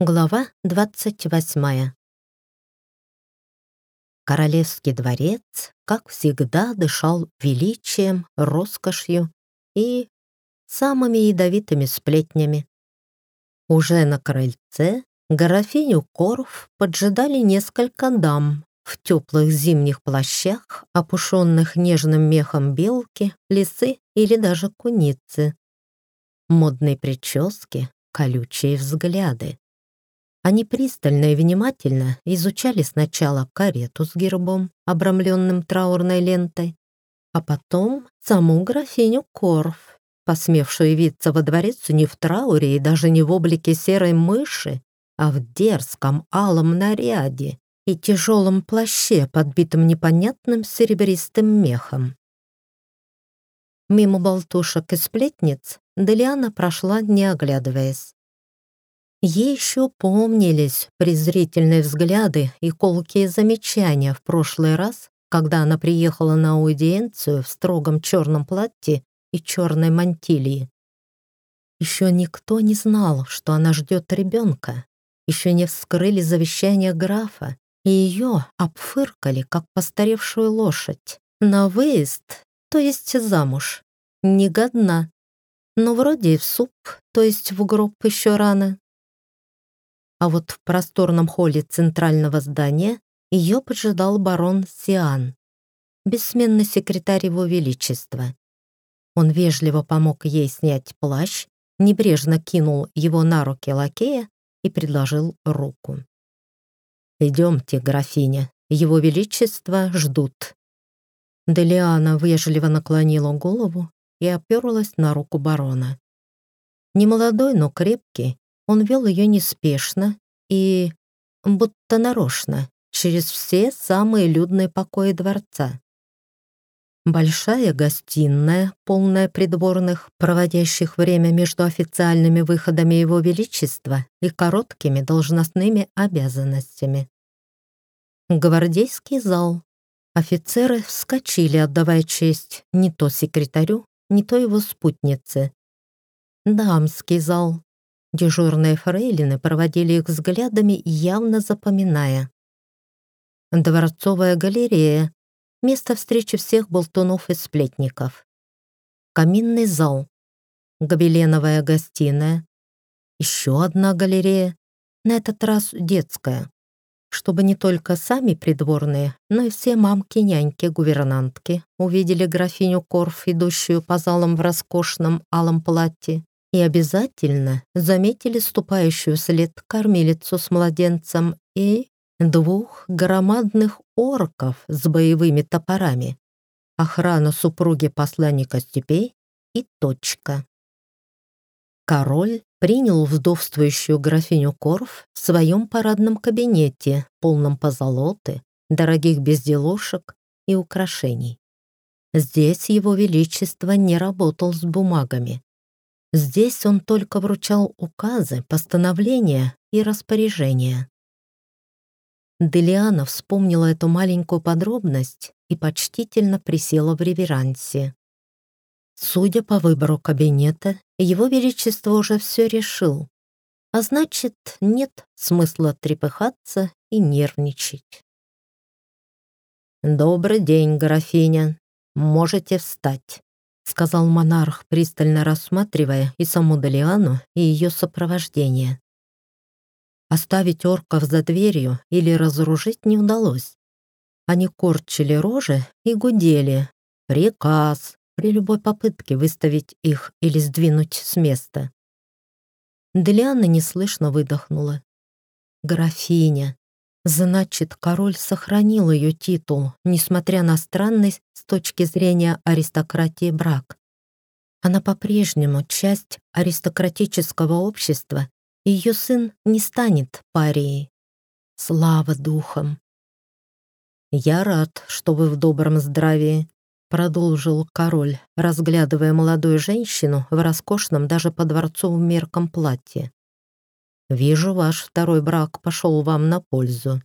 Глава 28. Королевский дворец, как всегда, дышал величием, роскошью и самыми ядовитыми сплетнями. Уже на крыльце графиню Корф поджидали несколько дам в теплых зимних плащах, опушенных нежным мехом белки, лисы или даже куницы. Модные прически, колючие взгляды. Они пристально и внимательно изучали сначала карету с гербом, обрамленным траурной лентой, а потом саму графиню Корф, посмевшую явиться во дворец не в трауре и даже не в облике серой мыши, а в дерзком алом наряде и тяжелом плаще, подбитом непонятным серебристым мехом. Мимо болтушек и сплетниц Делиана прошла, не оглядываясь. Еще помнились презрительные взгляды и колкие замечания в прошлый раз, когда она приехала на аудиенцию в строгом черном платье и черной мантилии. Еще никто не знал, что она ждет ребенка. Еще не вскрыли завещание графа, и ее обфыркали, как постаревшую лошадь. На выезд, то есть замуж, не годна. Но вроде и в суп, то есть в гроб еще рано а вот в просторном холле центрального здания ее поджидал барон Сиан, бессменный секретарь его величества. Он вежливо помог ей снять плащ, небрежно кинул его на руки лакея и предложил руку. «Идемте, графиня, его величество ждут». Делиана вежливо наклонила голову и оперлась на руку барона. Немолодой, но крепкий, он вел ее неспешно и, будто нарочно, через все самые людные покои дворца. Большая гостиная, полная придворных, проводящих время между официальными выходами Его Величества и короткими должностными обязанностями. Гвардейский зал. Офицеры вскочили, отдавая честь не то секретарю, не то его спутнице. Дамский зал. Дежурные фрейлины проводили их взглядами, явно запоминая. Дворцовая галерея — место встречи всех болтунов и сплетников. Каминный зал, гобеленовая гостиная, еще одна галерея, на этот раз детская, чтобы не только сами придворные, но и все мамки-няньки, гувернантки увидели графиню Корф, идущую по залам в роскошном алом платье, и обязательно заметили ступающую след кормилицу с младенцем и двух громадных орков с боевыми топорами, охрану супруги посланника степей и точка. Король принял вдовствующую графиню Корф в своем парадном кабинете, полном позолоты, дорогих безделушек и украшений. Здесь его величество не работал с бумагами. Здесь он только вручал указы, постановления и распоряжения. Делиана вспомнила эту маленькую подробность и почтительно присела в реверансе. Судя по выбору кабинета, его величество уже все решил, а значит, нет смысла трепыхаться и нервничать. «Добрый день, графиня. Можете встать» сказал монарх, пристально рассматривая и саму Далиану, и ее сопровождение. Оставить орков за дверью или разоружить не удалось. Они корчили рожи и гудели. Приказ при любой попытке выставить их или сдвинуть с места. Делиана неслышно выдохнула. «Графиня, Значит, король сохранил ее титул, несмотря на странность с точки зрения аристократии брак. Она по-прежнему часть аристократического общества, и ее сын не станет парией. Слава духам! «Я рад, что вы в добром здравии», — продолжил король, разглядывая молодую женщину в роскошном даже по дворцовым меркам платье. «Вижу, ваш второй брак пошел вам на пользу».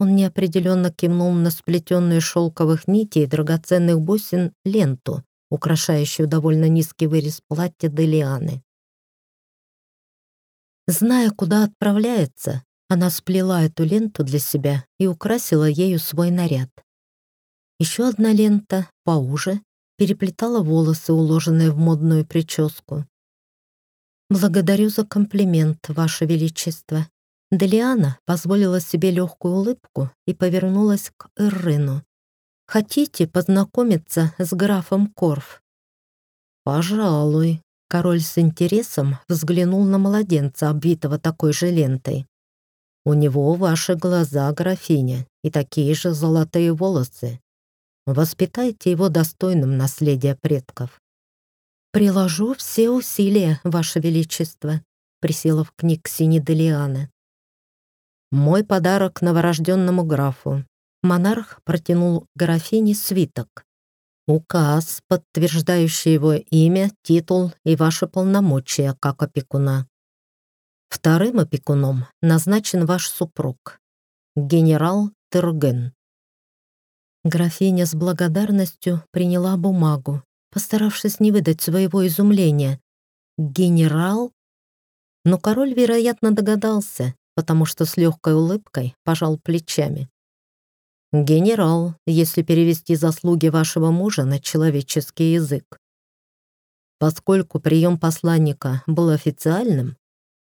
Он неопределенно кивнул на сплетенную шелковых нитей и драгоценных бусин ленту, украшающую довольно низкий вырез платья Делианы. Зная, куда отправляется, она сплела эту ленту для себя и украсила ею свой наряд. Еще одна лента, поуже, переплетала волосы, уложенные в модную прическу. «Благодарю за комплимент, Ваше Величество». Делиана позволила себе легкую улыбку и повернулась к Эррену. «Хотите познакомиться с графом Корф?» «Пожалуй», Король с интересом взглянул на младенца, обвитого такой же лентой. «У него ваши глаза, графиня, и такие же золотые волосы. Воспитайте его достойным наследия предков». «Приложу все усилия, ваше величество», — присела в книг Сини Делиана. «Мой подарок новорожденному графу». Монарх протянул графине свиток. Указ, подтверждающий его имя, титул и ваши полномочия как опекуна. Вторым опекуном назначен ваш супруг, генерал Терген. Графиня с благодарностью приняла бумагу, постаравшись не выдать своего изумления. «Генерал?» Но король, вероятно, догадался, потому что с легкой улыбкой пожал плечами. «Генерал, если перевести заслуги вашего мужа на человеческий язык. Поскольку прием посланника был официальным,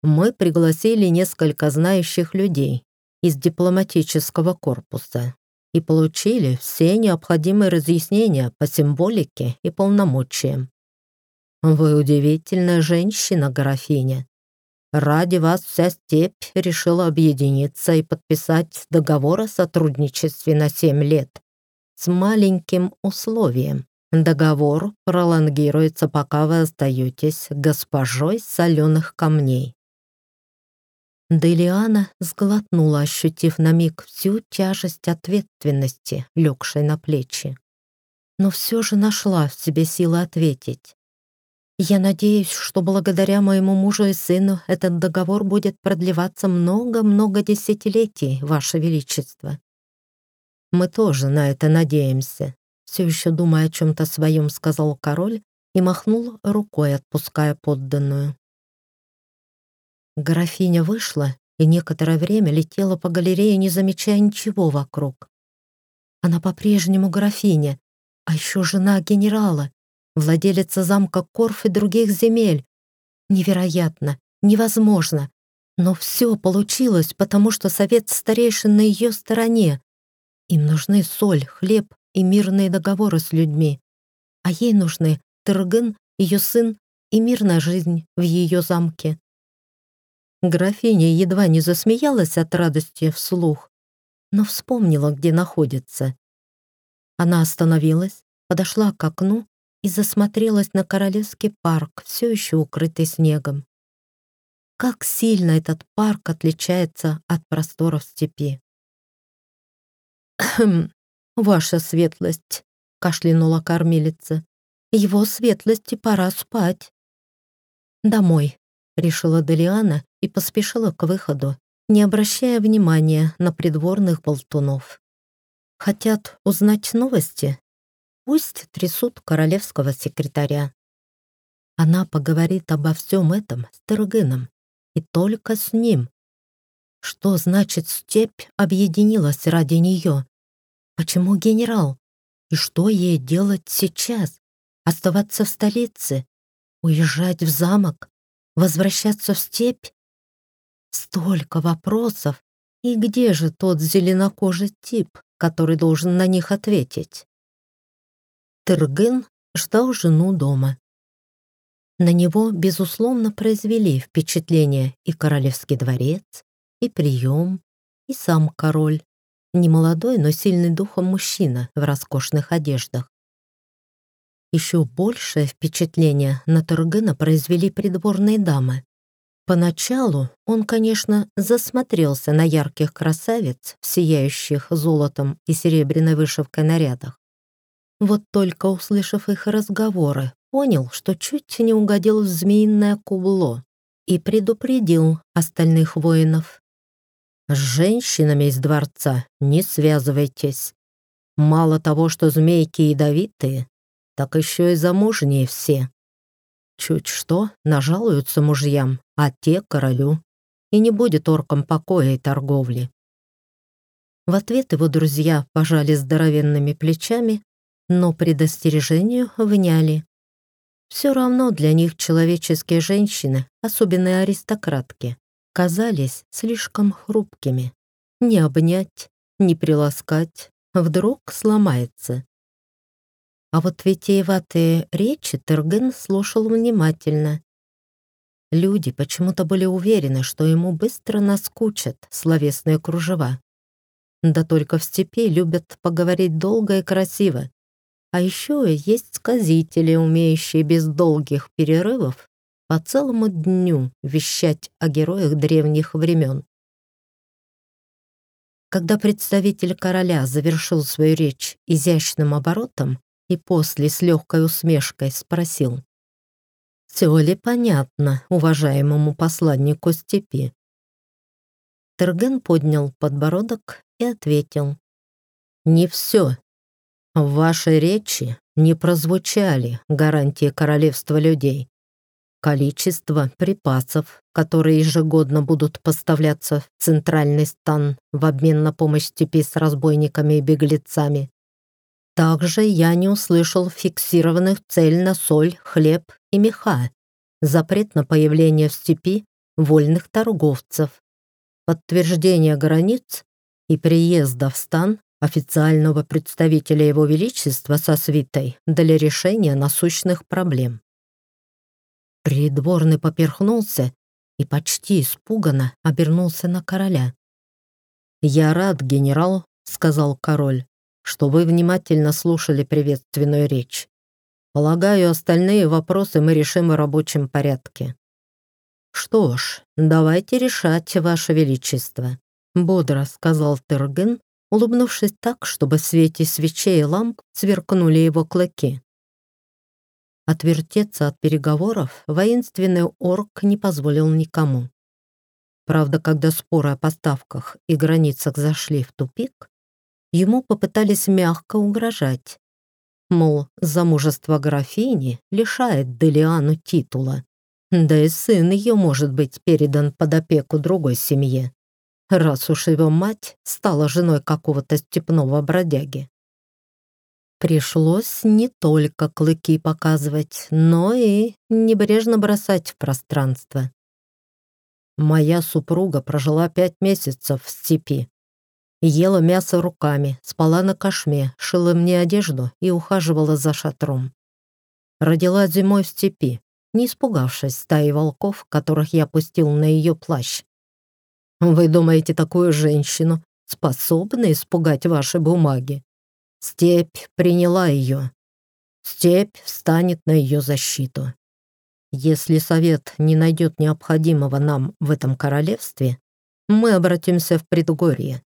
мы пригласили несколько знающих людей из дипломатического корпуса и получили все необходимые разъяснения по символике и полномочиям. Вы удивительная женщина, графиня. Ради вас вся степь решила объединиться и подписать договор о сотрудничестве на 7 лет с маленьким условием. Договор пролонгируется, пока вы остаетесь госпожой соленых камней. Делиана сглотнула, ощутив на миг всю тяжесть ответственности, легшей на плечи. Но все же нашла в себе силы ответить. Я надеюсь, что благодаря моему мужу и сыну этот договор будет продлеваться много-много десятилетий, Ваше Величество. Мы тоже на это надеемся. Все еще думая о чем-то своем, сказал король и махнул рукой, отпуская подданную. Графиня вышла и некоторое время летела по галерее, не замечая ничего вокруг. Она по-прежнему графиня, а еще жена генерала, владелица замка Корф и других земель. Невероятно, невозможно. Но все получилось, потому что совет старейшин на ее стороне. Им нужны соль, хлеб и мирные договоры с людьми. А ей нужны Тыргын, ее сын и мирная жизнь в ее замке. Графиня едва не засмеялась от радости вслух, но вспомнила, где находится. Она остановилась, подошла к окну и засмотрелась на королевский парк, все еще укрытый снегом. Как сильно этот парк отличается от просторов степи. «Хм, ваша светлость», — кашлянула кормилица, — «его светлости пора спать». «Домой», — решила Делиана и поспешила к выходу, не обращая внимания на придворных болтунов. Хотят узнать новости? Пусть трясут королевского секретаря. Она поговорит обо всем этом с Тергеном, и только с ним. Что значит степь объединилась ради нее? Почему генерал? И что ей делать сейчас? Оставаться в столице? Уезжать в замок? Возвращаться в степь? Столько вопросов. И где же тот зеленокожий тип, который должен на них ответить? Тыргын ждал жену дома. На него, безусловно, произвели впечатление и королевский дворец, и прием, и сам король, немолодой, но сильный духом мужчина в роскошных одеждах. Еще большее впечатление на Тургена произвели придворные дамы. Поначалу он, конечно, засмотрелся на ярких красавиц сияющих золотом и серебряной вышивкой нарядах. Вот только услышав их разговоры, понял, что чуть не угодил в змеиное кубло и предупредил остальных воинов. «С женщинами из дворца не связывайтесь. Мало того, что змейки ядовитые, так еще и замужние все. Чуть что, нажалуются мужьям, а те королю, и не будет оркам покоя и торговли. В ответ его друзья пожали здоровенными плечами, но предостережению вняли. Все равно для них человеческие женщины, особенно аристократки, казались слишком хрупкими. Не обнять, не приласкать, вдруг сломается. А вот витиеватые речи Терген слушал внимательно. Люди почему-то были уверены, что ему быстро наскучат словесные кружева. Да только в степи любят поговорить долго и красиво, а еще есть сказители, умеющие без долгих перерывов по целому дню вещать о героях древних времен. Когда представитель короля завершил свою речь изящным оборотом и после с легкой усмешкой спросил, «Все ли понятно уважаемому посланнику степи?» Терген поднял подбородок и ответил, «Не все, в вашей речи не прозвучали гарантии королевства людей. Количество припасов, которые ежегодно будут поставляться в центральный стан в обмен на помощь степи с разбойниками и беглецами. Также я не услышал фиксированных цель на соль, хлеб и меха, запрет на появление в степи вольных торговцев, подтверждение границ и приезда в стан официального представителя Его Величества со свитой для решения насущных проблем. Придворный поперхнулся и почти испуганно обернулся на короля. «Я рад, генерал», — сказал король, «что вы внимательно слушали приветственную речь. Полагаю, остальные вопросы мы решим в рабочем порядке». «Что ж, давайте решать, Ваше Величество», — бодро сказал Терген, улыбнувшись так, чтобы в свете свечей и ламп сверкнули его клыки. Отвертеться от переговоров воинственный орк не позволил никому. Правда, когда споры о поставках и границах зашли в тупик, ему попытались мягко угрожать. Мол, замужество графини лишает Делиану титула, да и сын ее может быть передан под опеку другой семье раз уж его мать стала женой какого-то степного бродяги. Пришлось не только клыки показывать, но и небрежно бросать в пространство. Моя супруга прожила пять месяцев в степи. Ела мясо руками, спала на кошме, шила мне одежду и ухаживала за шатром. Родила зимой в степи, не испугавшись стаи волков, которых я пустил на ее плащ. Вы думаете, такую женщину способна испугать ваши бумаги? Степь приняла ее. Степь встанет на ее защиту. Если совет не найдет необходимого нам в этом королевстве, мы обратимся в предгорье.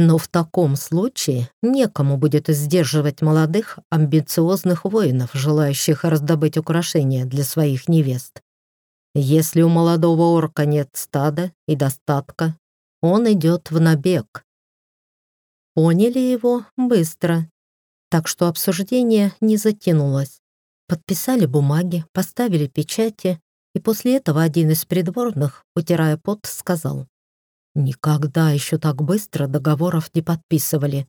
Но в таком случае некому будет сдерживать молодых, амбициозных воинов, желающих раздобыть украшения для своих невест. Если у молодого орка нет стада и достатка, он идет в набег. Поняли его быстро, так что обсуждение не затянулось. Подписали бумаги, поставили печати, и после этого один из придворных, утирая пот, сказал, «Никогда еще так быстро договоров не подписывали.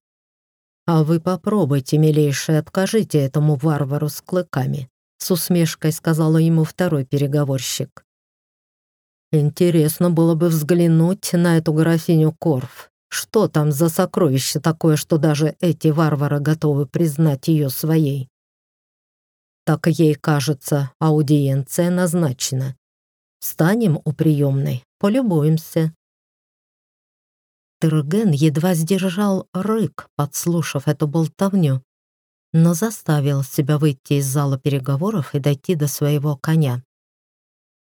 А вы попробуйте, милейший, откажите этому варвару с клыками. С усмешкой сказала ему второй переговорщик. Интересно было бы взглянуть на эту графиню Корф. Что там за сокровище такое, что даже эти варвары готовы признать ее своей? Так ей кажется, аудиенция назначена. Встанем у приемной, полюбуемся. Терген едва сдержал рык, подслушав эту болтовню но заставил себя выйти из зала переговоров и дойти до своего коня.